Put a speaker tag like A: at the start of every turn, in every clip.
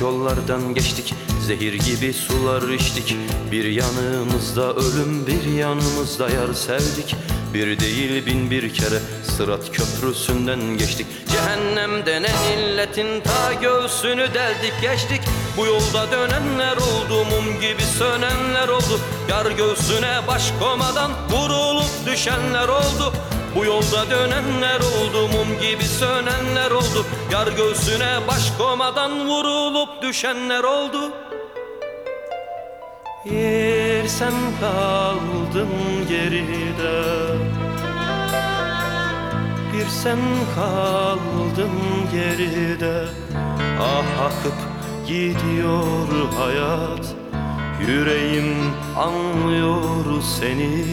A: Yollardan geçtik. Zehir gibi sular içtik. Bir yanımızda ölüm bir yanımızda yar sevdik. Bir değil bin bir kere Sırat köprüsünden geçtik. Cehennemden en illetin ta göğsünü deldik geçtik. Bu yolda dönenler oldu mum gibi sönenler oldu. Yar göğsüne baş komadan vurulup düşenler oldu bu yolda dönenler oldu mum gibi sönenler oldu. Yar göğsüne baş komadan vurulup düşenler oldu. Yer sen kaldın geride. Bir sen kaldın geride. Ah akıp gidiyor hayat. Yüreğim anlıyor seni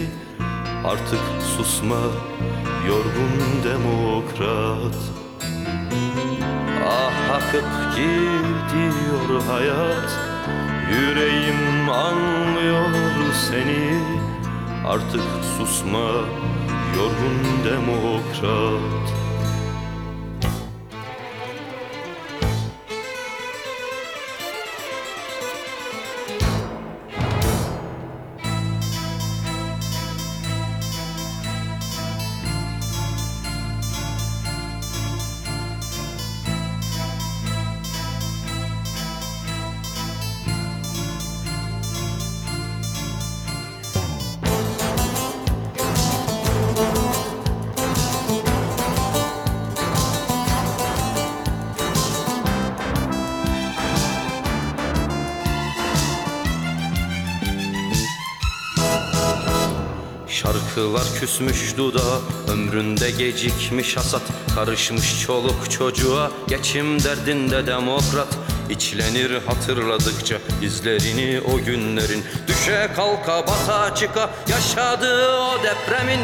A: Artık susma yorgun demokrat. Ah akıp gidiyor hayat Yüreğim anlıyor seni. Artık susma yorgun demokrat Şarkılar küsmüş dudağa Ömründe gecikmiş hasat. Karışmış çoluk çocuğa Geçim derdinde demokrat. İçlenir hatırladıkça izlerini o günlerin. Düşe kalka bata çıka yaşadığı o depremin.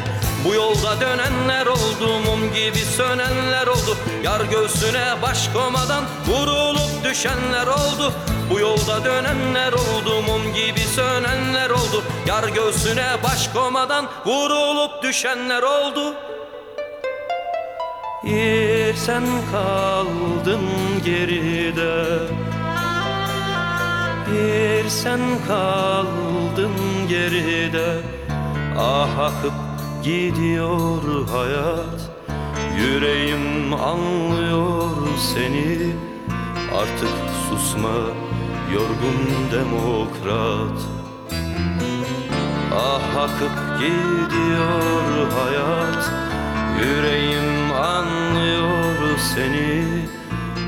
A: Bu yolda dönenler oldu mum gibi sönenler oldu. Yar göğsüne baş komadan vurulup düşenler oldu Bu yolda dönenler oldu mum gibi sönenler oldu. Yar göğsüne baş komadan vurulup düşenler oldu. Yer sen kaldın geride. Yer sen kaldın geride. Ah akıp gidiyor hayat. Yüreğim anlıyor seni. Artık susma yorgun demokrat Ah akıp gidiyor hayat Yüreğim anlıyor seni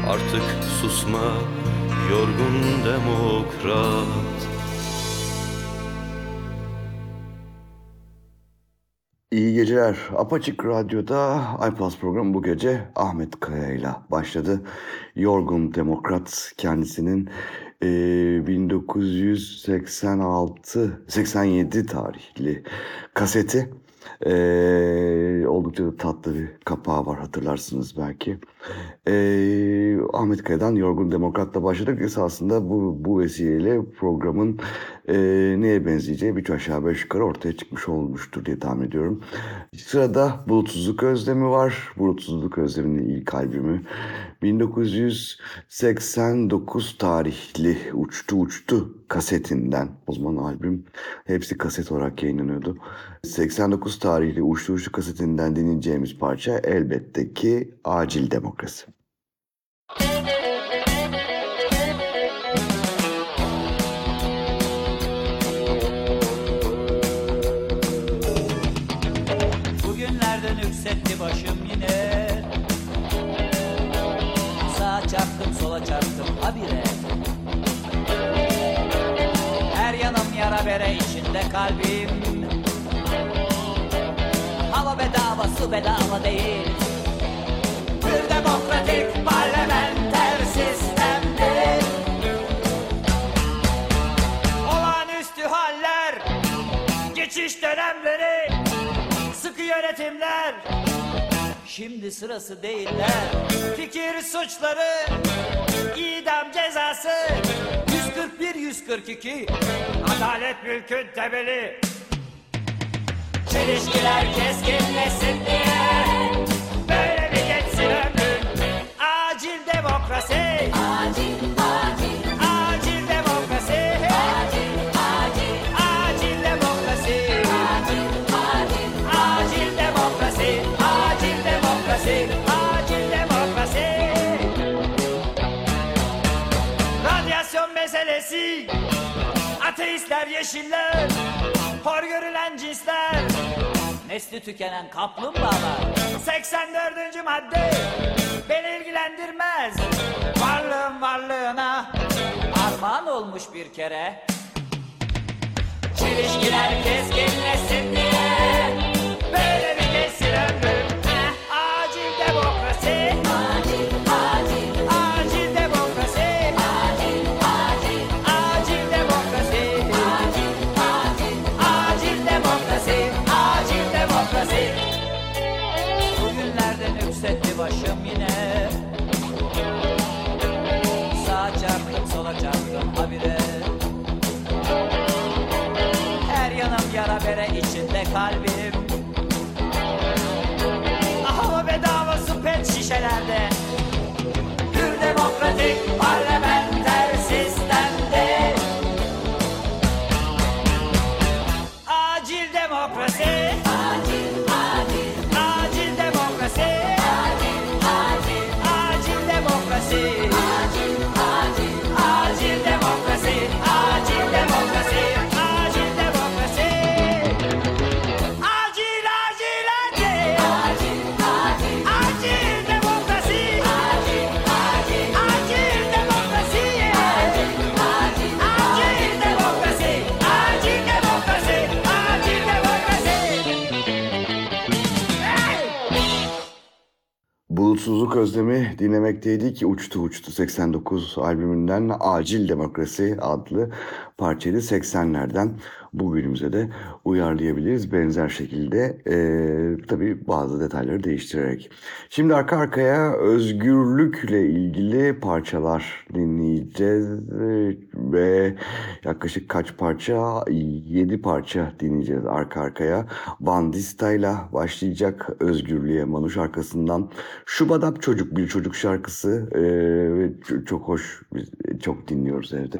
A: Artık susma yorgun demokrat
B: İyi geceler. Apaçık Radyo'da iPlus programı bu gece Ahmet Kaya ile başladı. Yorgun Demokrat kendisinin e, 1986-87 tarihli kaseti Ee, oldukça da tatlı bir kapağı var hatırlarsınız belki. Ee, Ahmet Kaya'dan Yorgun Demokrat'la başladık. Esasında bu, bu vesileyle programın e, neye benzeyeceği üç aşağı beş yukarı ortaya çıkmış olmuştur diye tahmin ediyorum. Sırada Bulutsuzluk Özlemi var. Bulutsuzluk Özlemi'nin ilk albümü. 1989 tarihli Uçtu Uçtu kasetinden. O zaman albüm hepsi kaset olarak yayınlanıyordu. 89 tarihli Uçtu Uçtu kasetinden dinleyeceğimiz parça elbette ki Acil Demokrasi.
C: Bugünlerden yükseltti başım yine. Sağa çarptım sola çarptım habire. Her yanım yara bere içinde kalbim. Hava bedava su bedava değil demokratik parlamenter sistemde. Olağanüstü haller Geçiş dönemleri Sıkı yönetimler. Şimdi sırası değiller. Fikir suçları idam cezası. 141 142 Adalet mülkün temeli. Çelişkiler keskinleşsin diye. Böyle bir geçsin demokrasi Acil, acil Acil demokrasi Acil, acil Acil demokrasi Acil, acil Acil demokrasi Acil demokrasi Acil demokrasi Radyasyon meselesi. Ateistler, yeşiller. Hor görülen cinsler Nesli tükenen kaplumbağalar. 84. madde. Beni ilgilendirmez. Varlığım varlığına Armağan olmuş bir kere. Çelişkiler keskinleşsin diye. Böyle bir geçsin ömrüm Eh, Acil demokrasi. Acil kalbim. Hava bedava su pet şişelerde. Hür demokratik
B: Bulutsuzluk Özlemi dinlemekteydik. Uçtu Uçtu 89 albümünden Acil Demokrasi adlı parçayı 80'lerden bugünümüze de uyarlayabiliriz. Benzer şekilde e, tabii bazı detayları değiştirerek. Şimdi arka arkaya özgürlükle ilgili parçalar dinleyeceğiz E, ve yaklaşık kaç parça? 7 parça dinleyeceğiz arka arkaya. Bandista'yla başlayacak özgürlüğe Manuş arkasından Şubadap Çocuk bir çocuk şarkısı e, çok hoş çok dinliyoruz evde.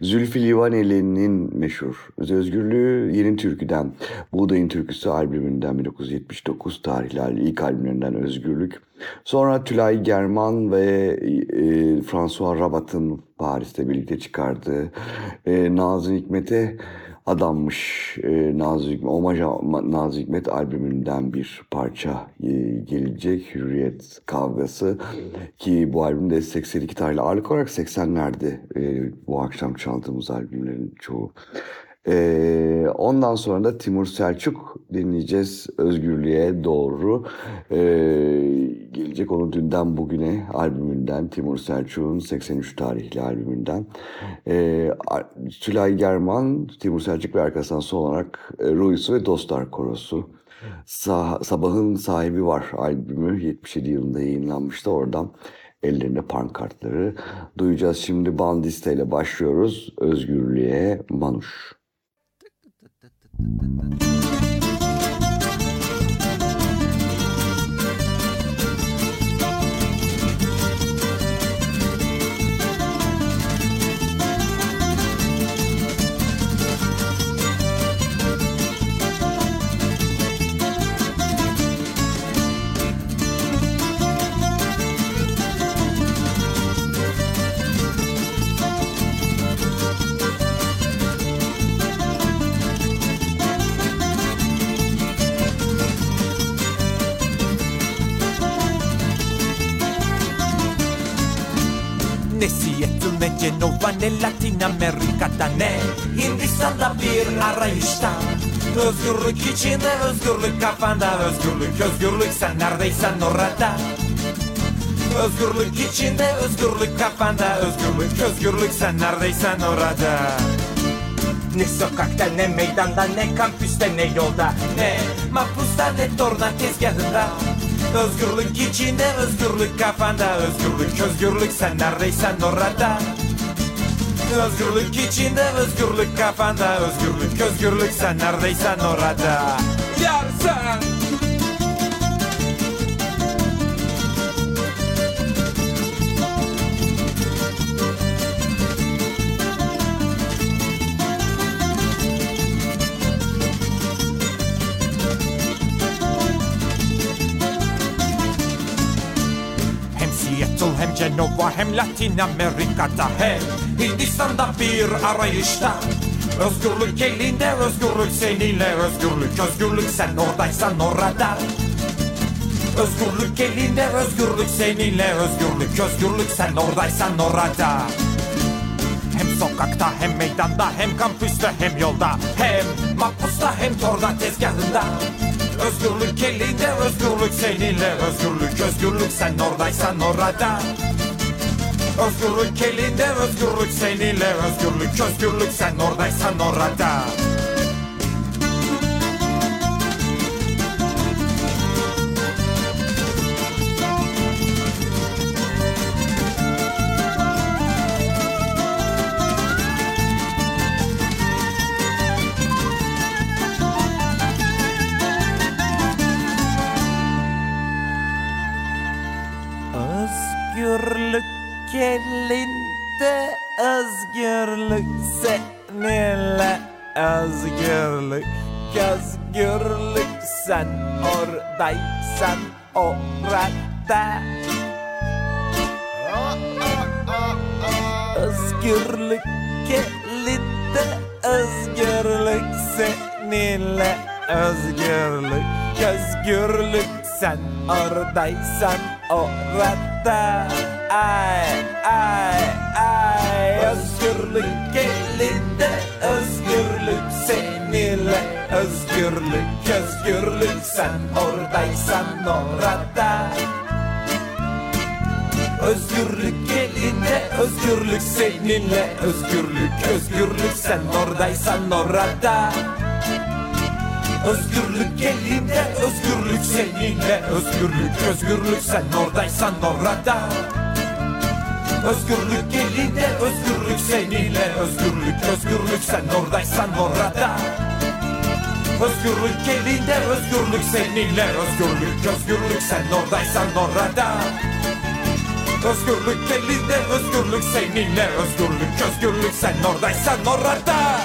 B: Zülfü Livaneli'nin meşhur Özgürlüğü Yeni Türkü'den Buğdayın Türküsü albümünden 1979 tarihli ilk albümlerinden Özgürlük. Sonra Tülay German ve e, François Rabat'ın Paris'te birlikte çıkardığı e, Nazım Hikmet'e adanmış e, Nazım Hikmet, Omaja Nazım Hikmet albümünden bir parça e, gelecek. Hürriyet Kavgası ki bu albümde 82 tarihli ağırlık olarak 80'lerde e, bu akşam çaldığımız albümlerin çoğu. E, ondan sonra da Timur Selçuk dinleyeceğiz özgürlüğe doğru e, gelecek onu dünden bugüne albümünden Timur Selçuk'un 83 tarihli albümünden e, Tülay German Timur Selçuk ve arkasından son olarak e, Ruisu ve Dostlar Korosu Sa- Sabahın Sahibi Var albümü 77 yılında yayınlanmıştı. Oradan ellerinde pankartları duyacağız. Şimdi Bandiste ile başlıyoruz. Özgürlüğe Manuş.
D: Thank you. Amerika'da ne Hindistan'da bir arayışta. Özgürlük içinde özgürlük kafanda. Özgürlük özgürlük sen neredeysen orada. Özgürlük içinde özgürlük kafanda. Özgürlük özgürlük sen neredeysen orada. Ne sokakta ne meydanda ne kampüste ne yolda. Ne mahpusta ne torna tezgahında. Özgürlük içinde özgürlük kafanda. Özgürlük özgürlük sen neredeysen orada Özgürlük içinde özgürlük kafanda. Özgürlük özgürlük sen neredeysen orada. Yarsan Hem Seattle hem Cenova hem Latin Amerika'da. Hem Hindistan'da bir arayışta. Özgürlük elinde özgürlük seninle. Özgürlük özgürlük sen oradaysan orada. Özgürlük elinde özgürlük seninle. Özgürlük özgürlük sen oradaysan orada. Hem sokakta hem meydanda hem kampüste hem yolda Hem mahpusta hem torda tezgahında. Özgürlük elinde özgürlük seninle. Özgürlük özgürlük sen oradaysan orada Özgürlük elinde özgürlük seninle Özgürlük özgürlük sen oradaysan orada özgürlük seninle özgürlük özgürlük sen oradaysan orada. Ay ay ay özgürlük elinde özgürlük seninle. Özgürlük özgürlük sen oradaysan orada. Özgürlük elinde, özgürlük seninle Özgürlük, özgürlük sen oradaysan orada. Özgürlük elinde, özgürlük seninle. Özgürlük, özgürlük sen oradaysan orada. Özgürlük elinde, özgürlük seninle. Özgürlük, özgürlük sen oradaysan orada. Özgürlük elinde, özgürlük seninle. Özgürlük, özgürlük sen oradaysan orada Özgürlük elinde, özgürlük seninle Özgürlük, özgürlük sen oradaysan orada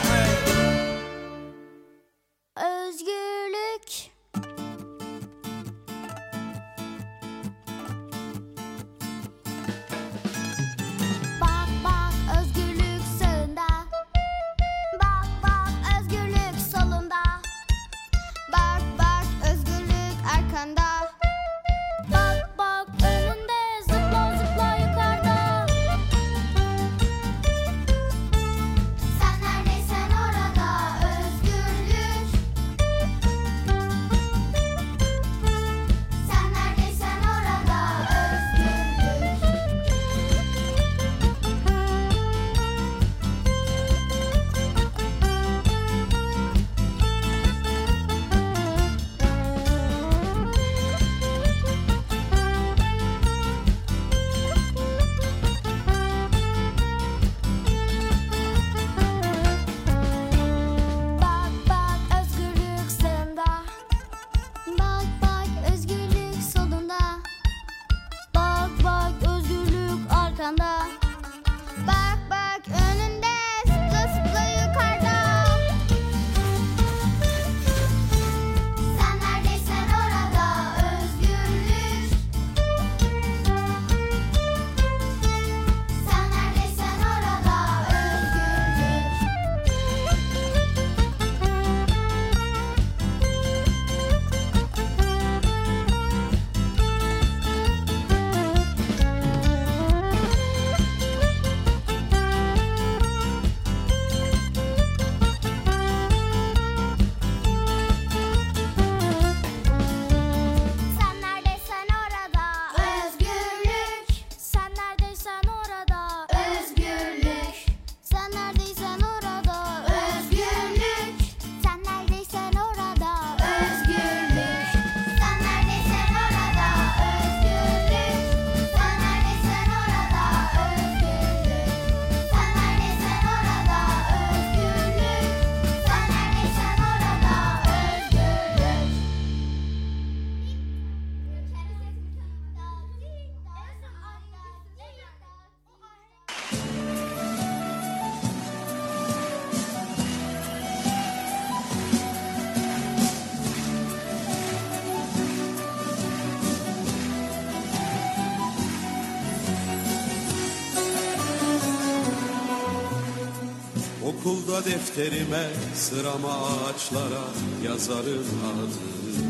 E: Okulda defterime sırama ağaçlara yazarım adını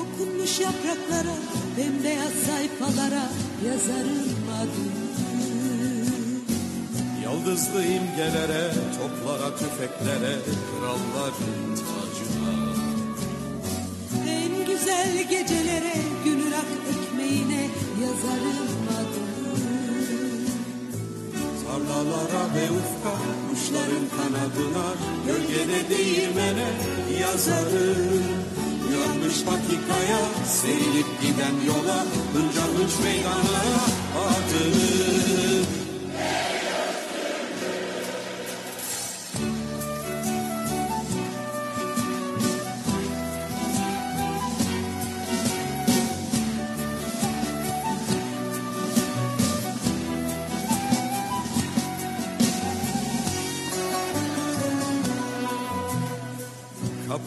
F: Okunmuş yapraklara, bembeyaz sayfalara yazarım adını.
E: Yıldızlı imgelere, toplara, tüfeklere, kralların tacına
F: En güzel gecelere, gül rak ekmeğine yazarım adını.
E: Tarlalara ve ufka, kuşların kanadına, gölgede değirmene yazarım. Yanlış patikaya, serilip giden yola, hınca hınç meydanlara adını.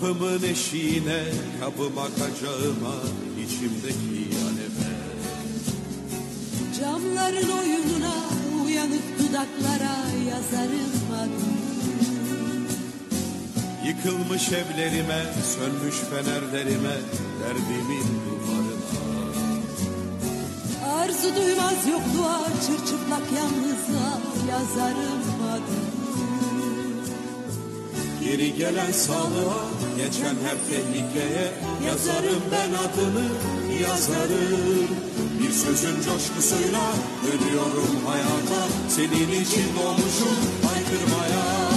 E: Kapımın eşiğine, kapıma kacağıma, içimdeki aleme.
F: Camların oyununa, uyanık dudaklara yazarım adını.
E: Yıkılmış evlerime, sönmüş fenerlerime, derdimin duvarına.
F: Arzu duymaz yokluğa, çırçıplak yalnızlığa yazarım adını.
E: Geri gelen sağlığa, geçen her tehlikeye, yazarım ben adını, yazarım. Bir sözün coşkusuyla dönüyorum hayata, senin için doğmuşum haykırmaya.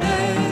E: someday.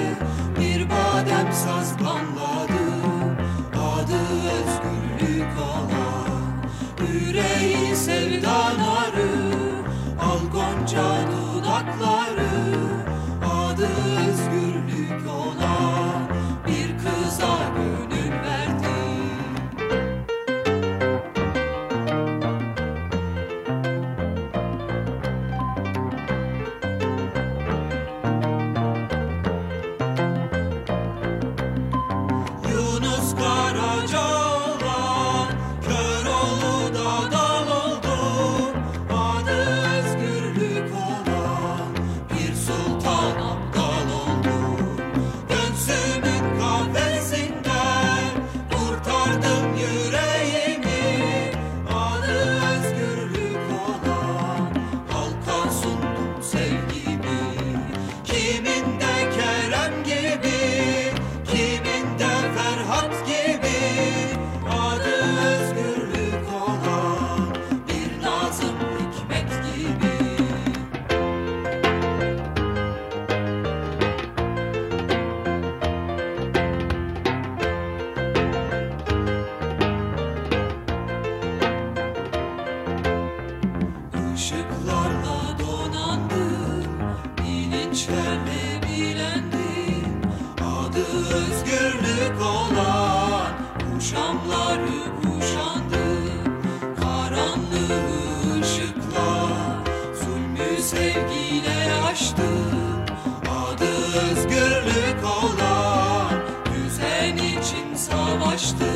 E: sevgiyle açtım Adı özgürlük olan düzen için savaştım.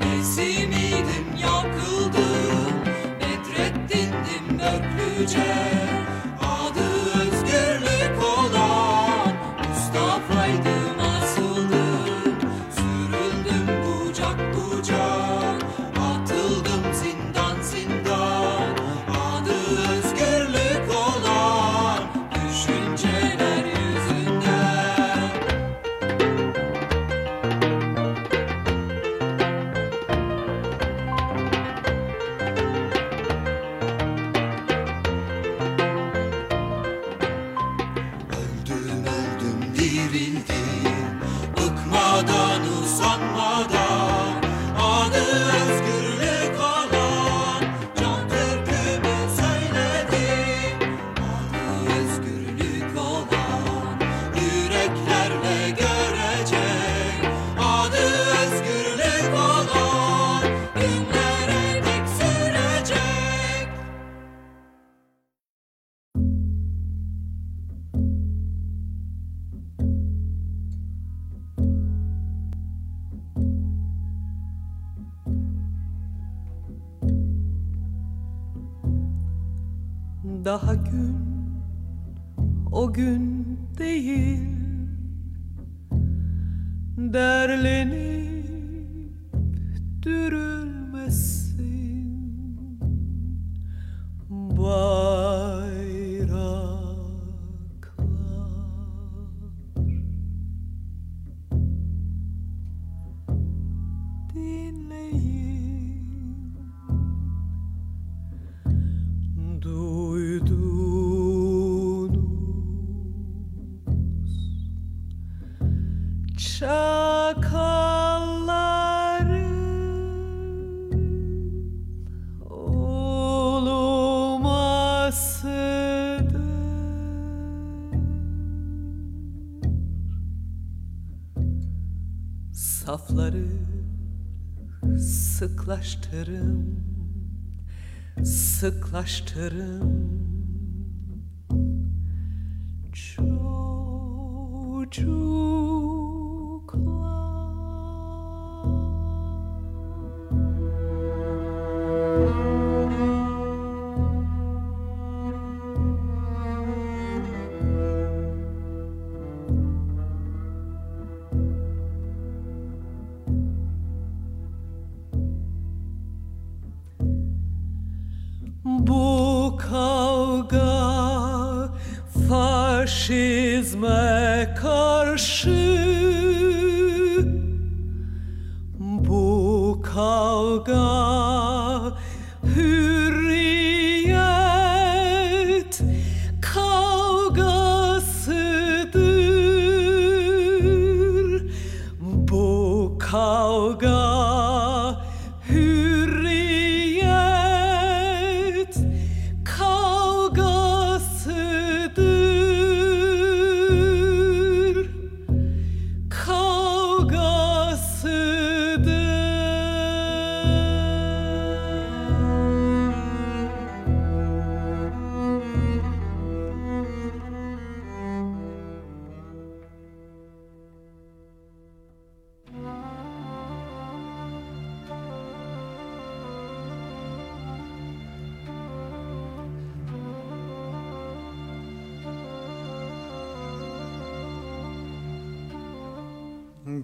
E: Nesimiydim yakıldım. Bedrettin'dim
G: Möklüce in lay Sıklaştırın, sıklaştırın.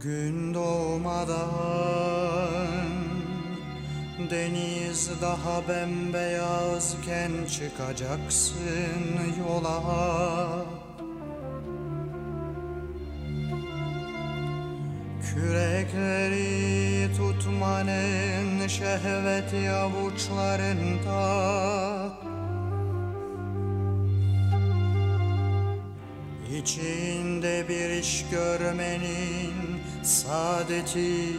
H: Gün doğmadan Deniz daha bembeyazken çıkacaksın yola. Kürekleri tutmanın şehveti avuçlarında İçinde bir iş görmenin saadeti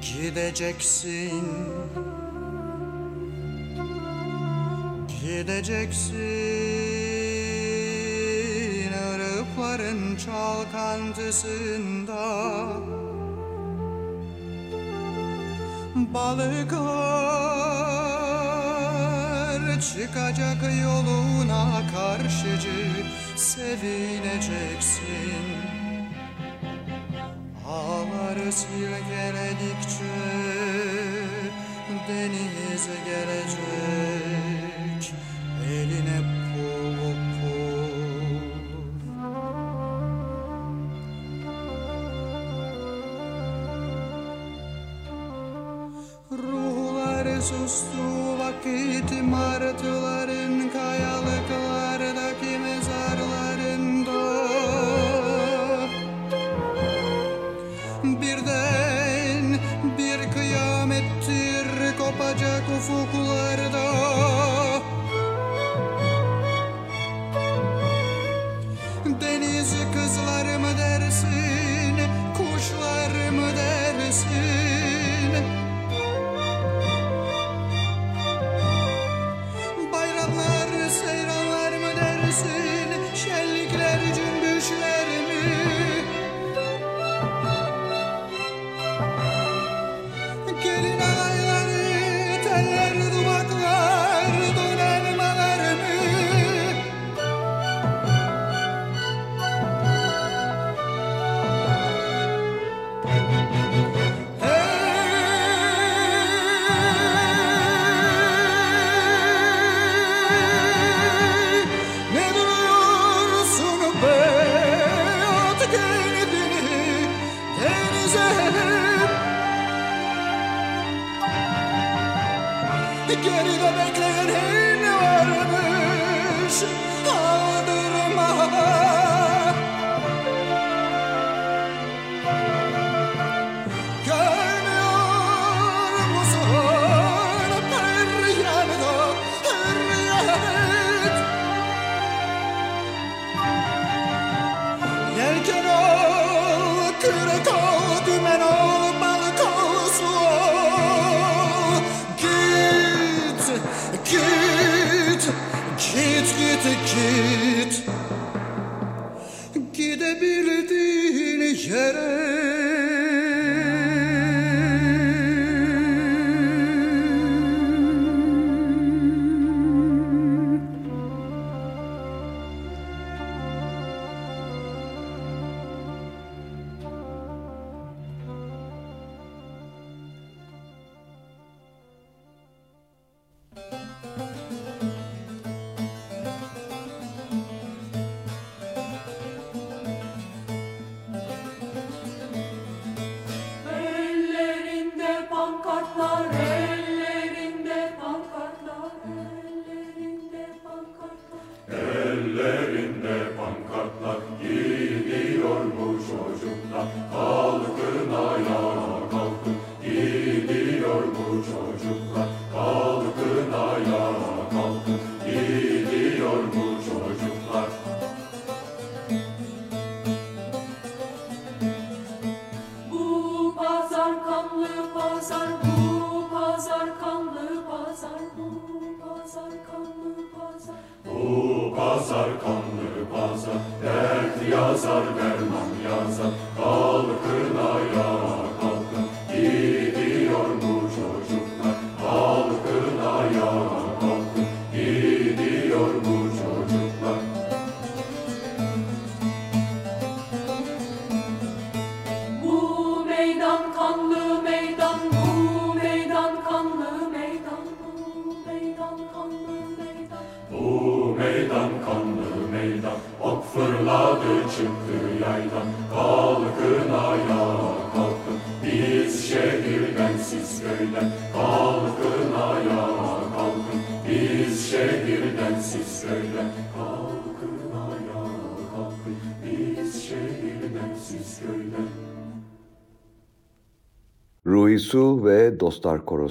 H: gideceksin.
I: Gideceksin ırıkların çalkantısında. Balıklar çıkacak yoluna karşıcı sevineceksin silkeledikçe deniz gelecek. Eline pul pul. Ruhlar sustu vakit
H: martılar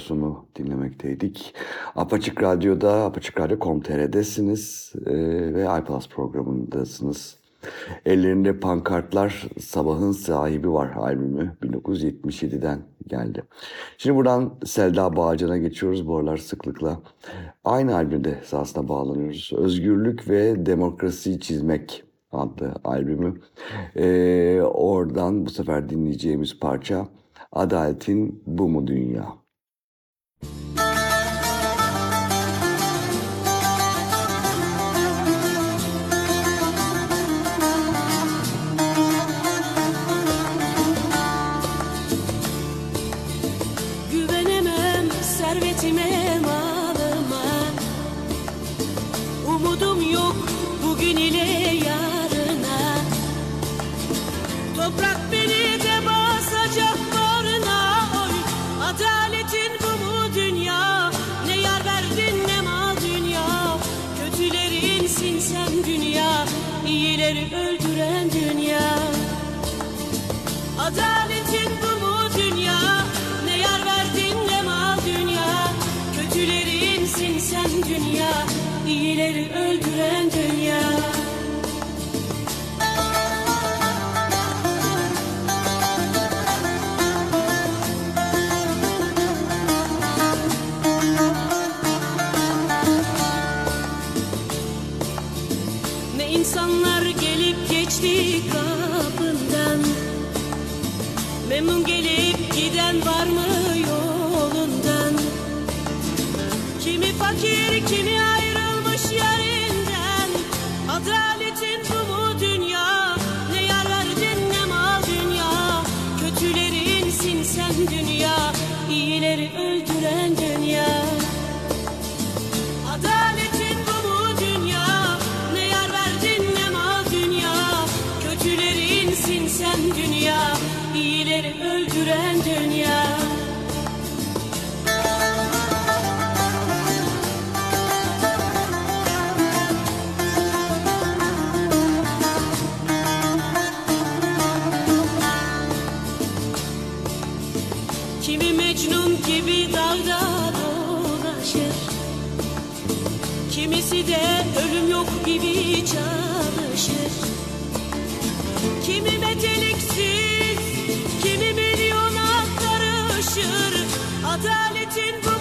H: Radyosu'nu dinlemekteydik. Apaçık Radyo'da, Apaçık Radyo.com.tr'desiniz e, ve iPlus programındasınız.
B: Ellerinde pankartlar Sabahın Sahibi Var albümü 1977'den geldi. Şimdi buradan Selda Bağcan'a geçiyoruz bu aralar sıklıkla. Aynı albümde esasına bağlanıyoruz. Özgürlük ve Demokrasi Çizmek adlı albümü. Ee, oradan bu sefer dinleyeceğimiz parça Adaletin Bu Mu Dünya?
J: İyileri öldüren dünya. Adaletin bu mu dünya. Ne yar verdin ne mal dünya. Kötülerinsin sen dünya. İyileri öldüren dünya De ölüm yok gibi çalışır. Kimi meteliksiz, kimi milyona karışır Adaletin bu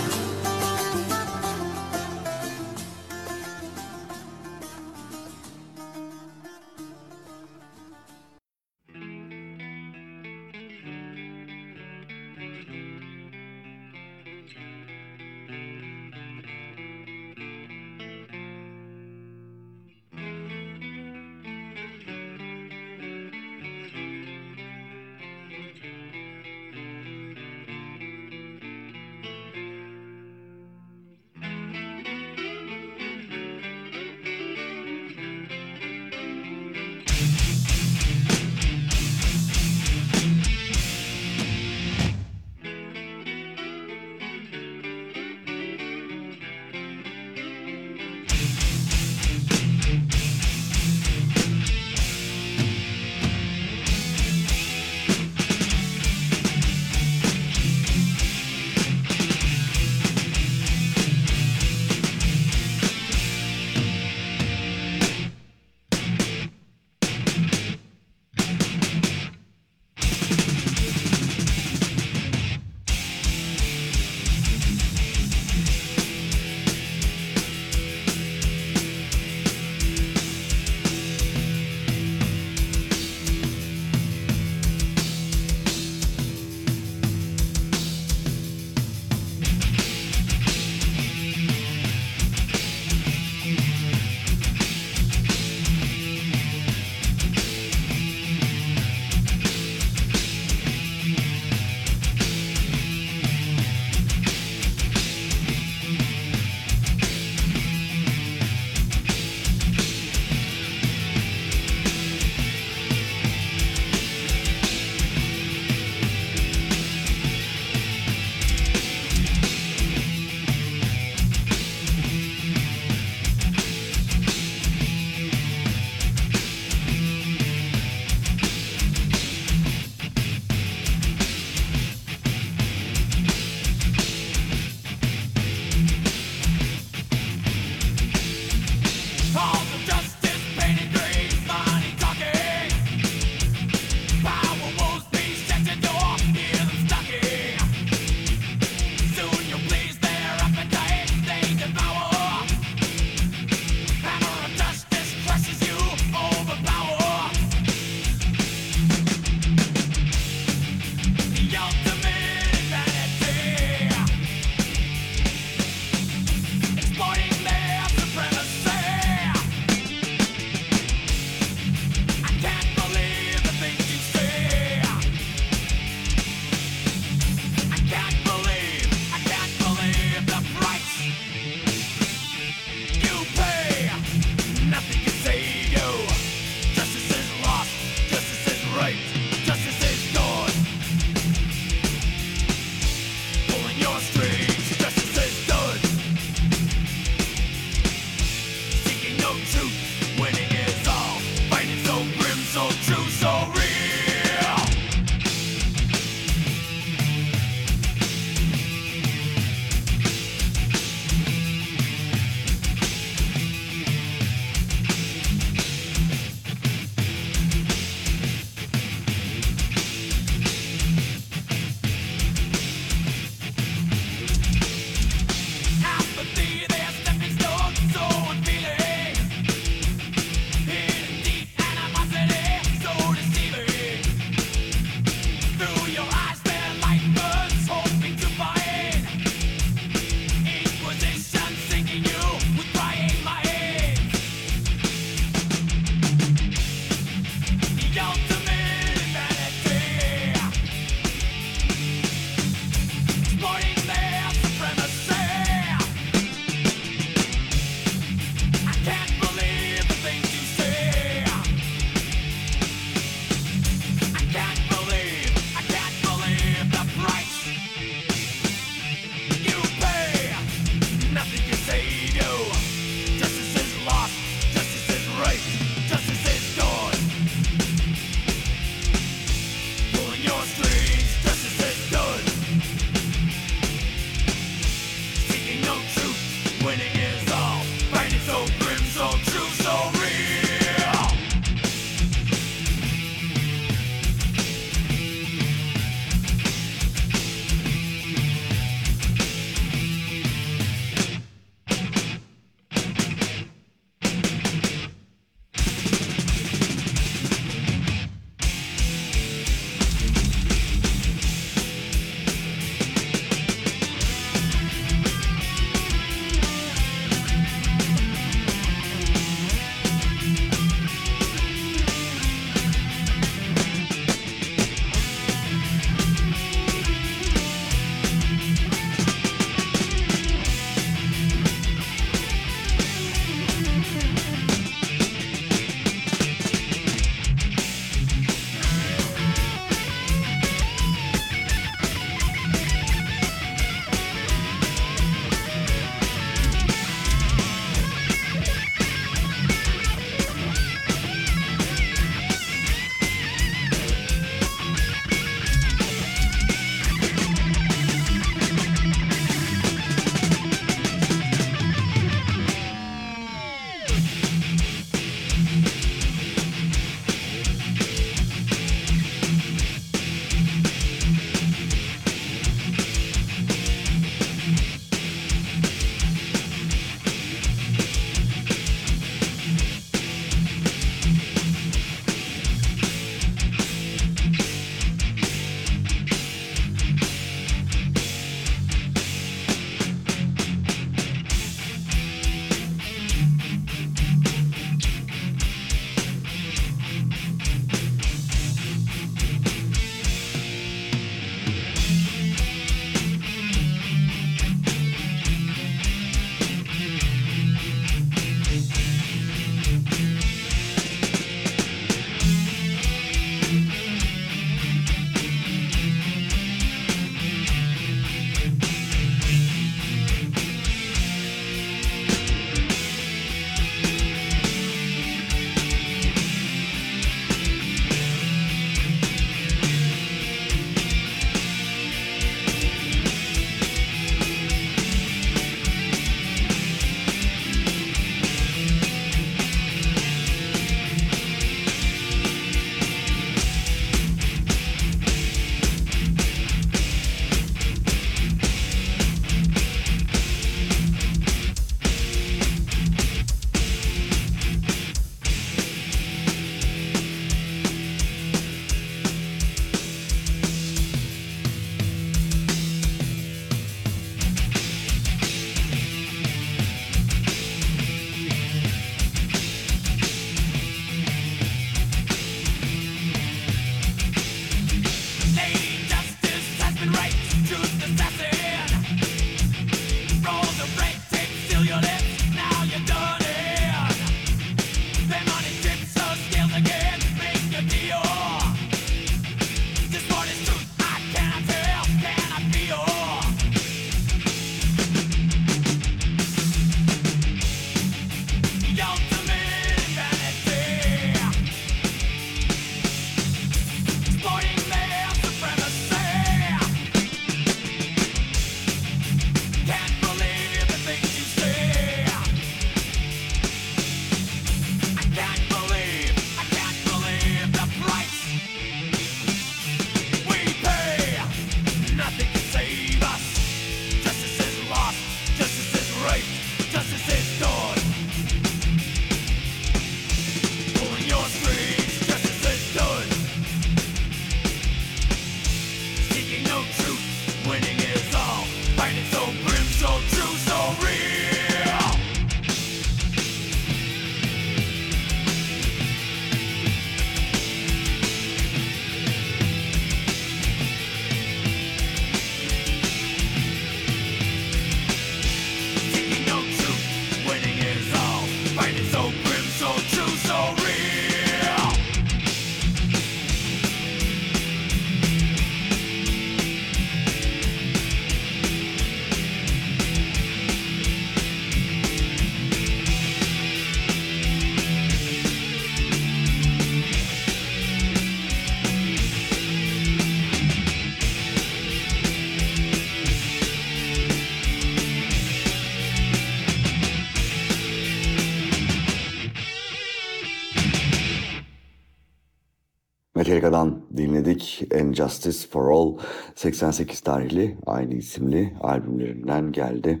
B: dinledik. And Justice for All 88 tarihli aynı isimli albümlerinden geldi.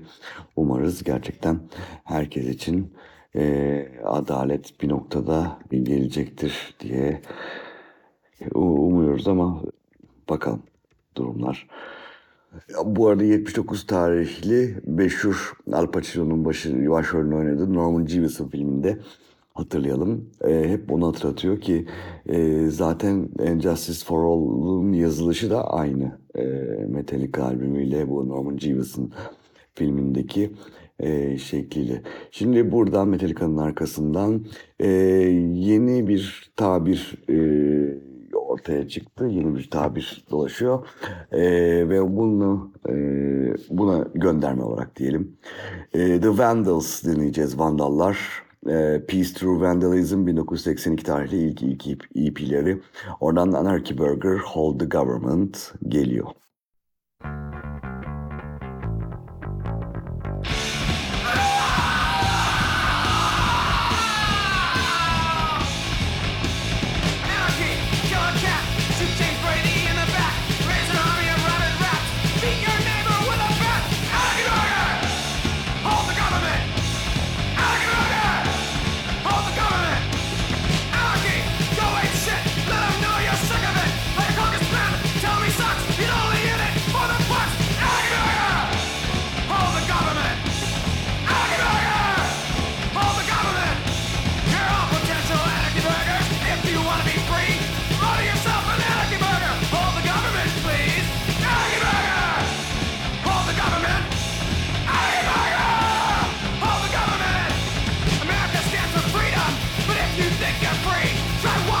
B: Umarız gerçekten herkes için e, adalet bir noktada gelecektir diye e, umuyoruz ama bakalım durumlar. Bu arada 79 tarihli meşhur Al Pacino'nun başrolünü oynadığı Norman Jeeves'ın filminde hatırlayalım. E, hep onu hatırlatıyor ki e, zaten Justice for All'un yazılışı da aynı. E, Metallica albümüyle bu Norman Jeebus'un filmindeki e, şekliyle. Şimdi buradan Metallica'nın arkasından e, yeni bir tabir e, ortaya çıktı. Yeni bir tabir dolaşıyor. E, ve bunu e, buna gönderme olarak diyelim. E, The Vandals dinleyeceğiz. Vandallar. Ee, Peace Through Vandalism 1982 tarihli ilk, ilk EP'leri. Oradan Anarchy Burger, Hold the Government geliyor.
K: Müzik Try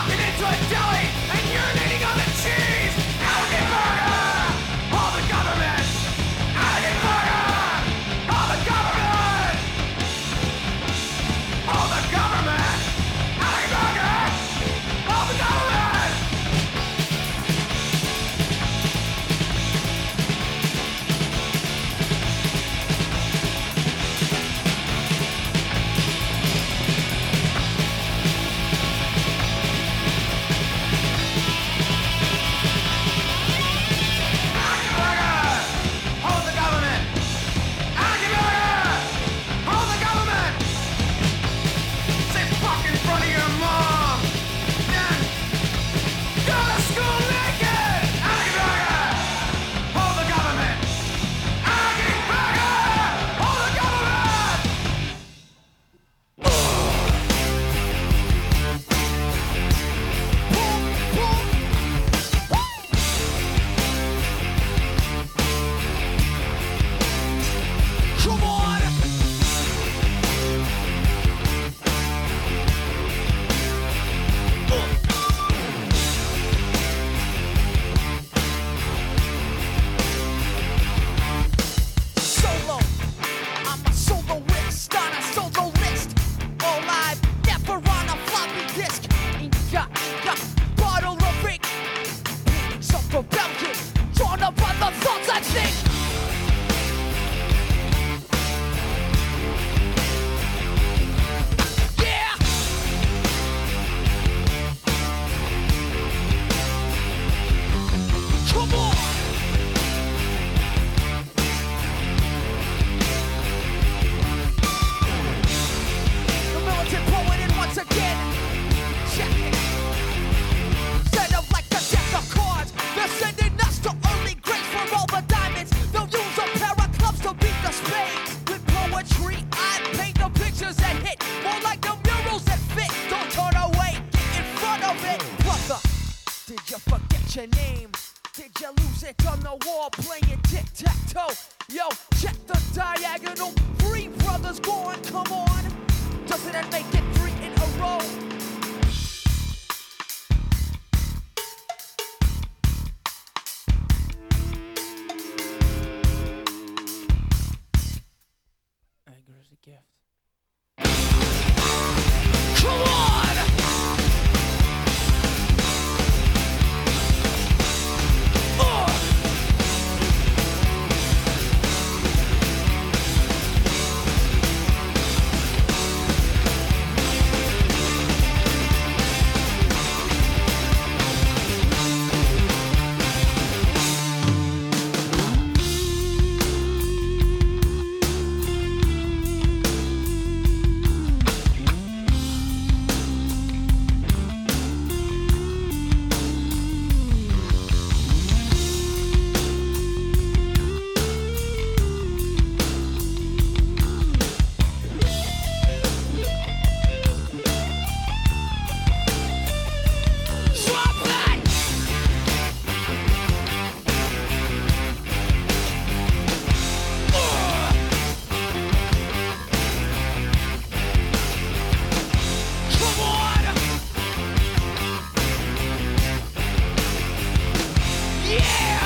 H: Yeah!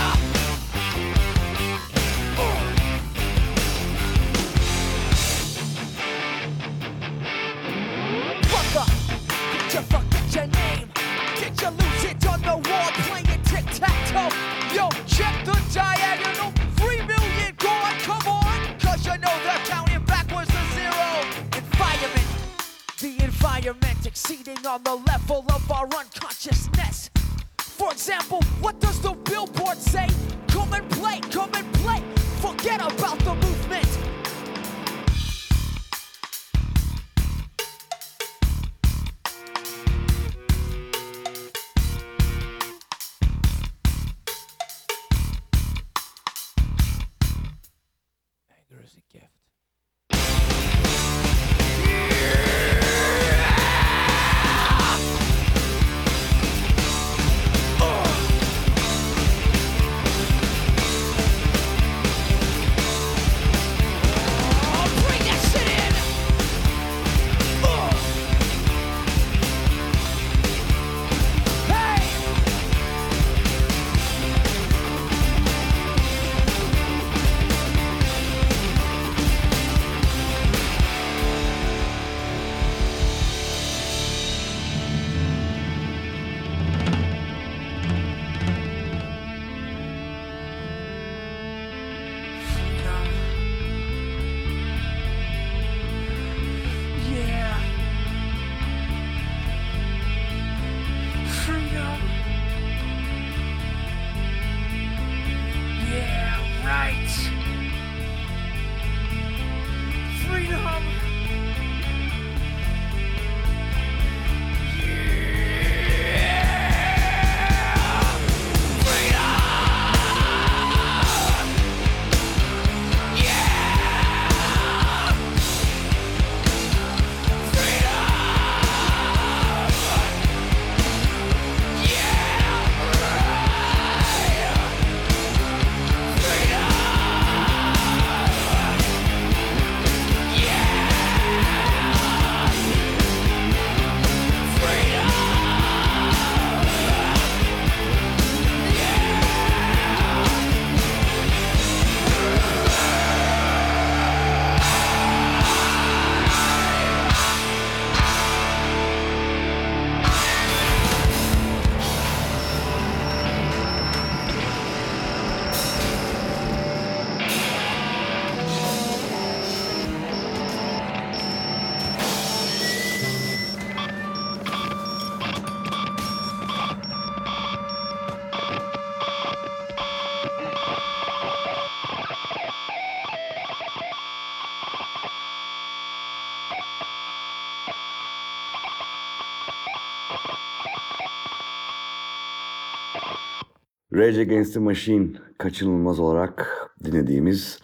B: Rage Against the Machine kaçınılmaz olarak dinlediğimiz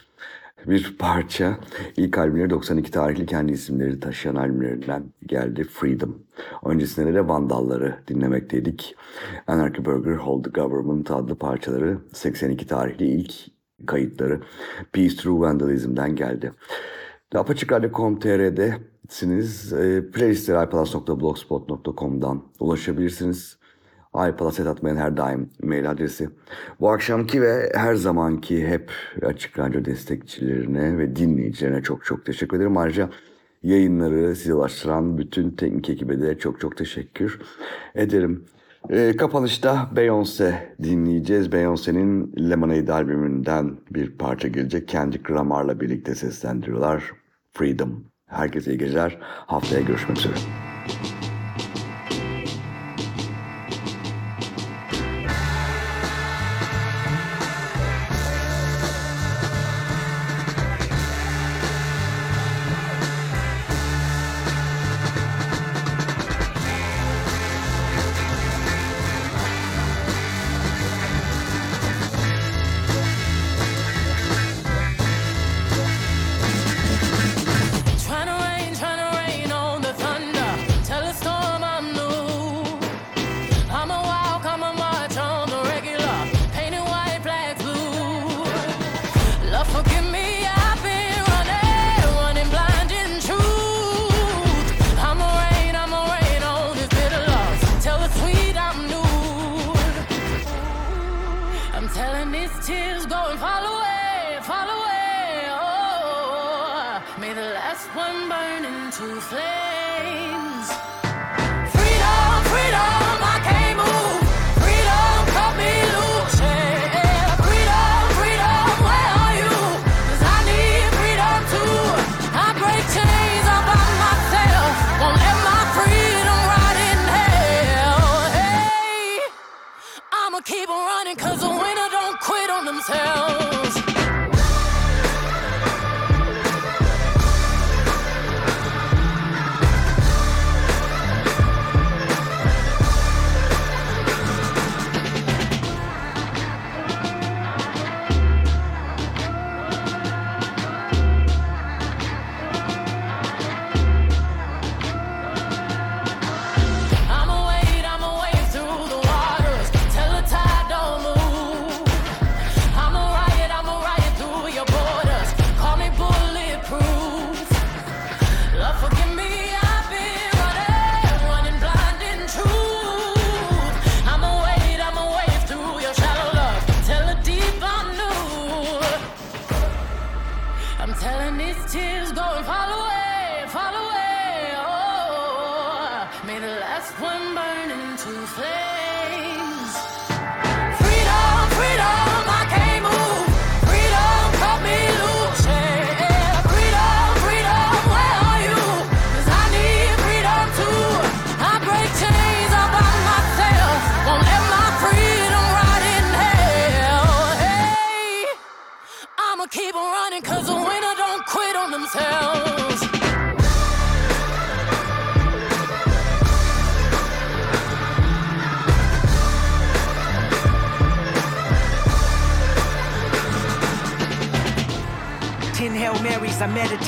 B: bir parça. İlk albümleri 92 tarihli kendi isimleri taşıyan albümlerinden geldi Freedom. Öncesinde de Vandalları dinlemekteydik. Anarchy Burger, Hold the Government adlı parçaları 82 tarihli ilk kayıtları Peace Through Vandalism'den geldi. Apaçıkradyo.com.tr'desiniz. E, playlistleri iPalas.blogspot.com'dan ulaşabilirsiniz. iPalas atmayan her daim mail adresi. Bu akşamki ve her zamanki hep Açık Radyo destekçilerine ve dinleyicilerine çok çok teşekkür ederim. Ayrıca yayınları size ulaştıran bütün teknik ekibe de çok çok teşekkür ederim. E, kapanışta Beyoncé dinleyeceğiz. Beyoncé'nin Lemonade albümünden bir parça gelecek. Kendrick Lamar'la birlikte seslendiriyorlar. Freedom. Herkese iyi geceler. Haftaya görüşmek üzere.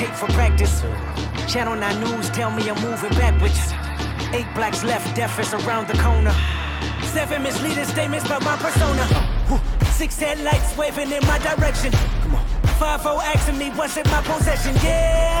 L: Meditate for practice. Channel 9 News tell me I'm moving backwards. Eight blacks left, death is around the corner. Seven misleading statements about my persona. Six headlights waving in my direction. Come on. Five O asking me what's in my possession. Yeah,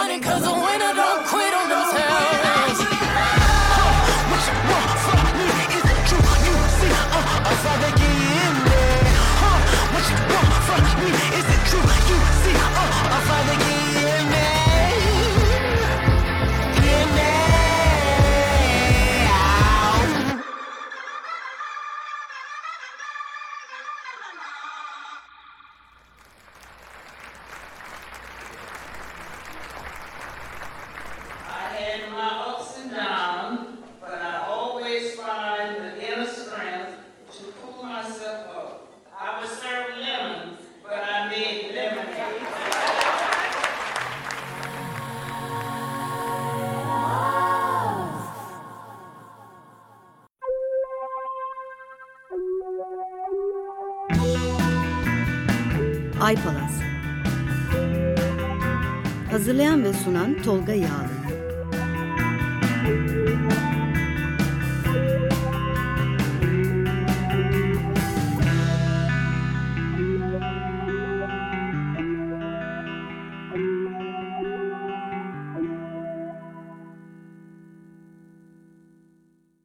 M: running 'cause the winner
N: Tolga Yağlı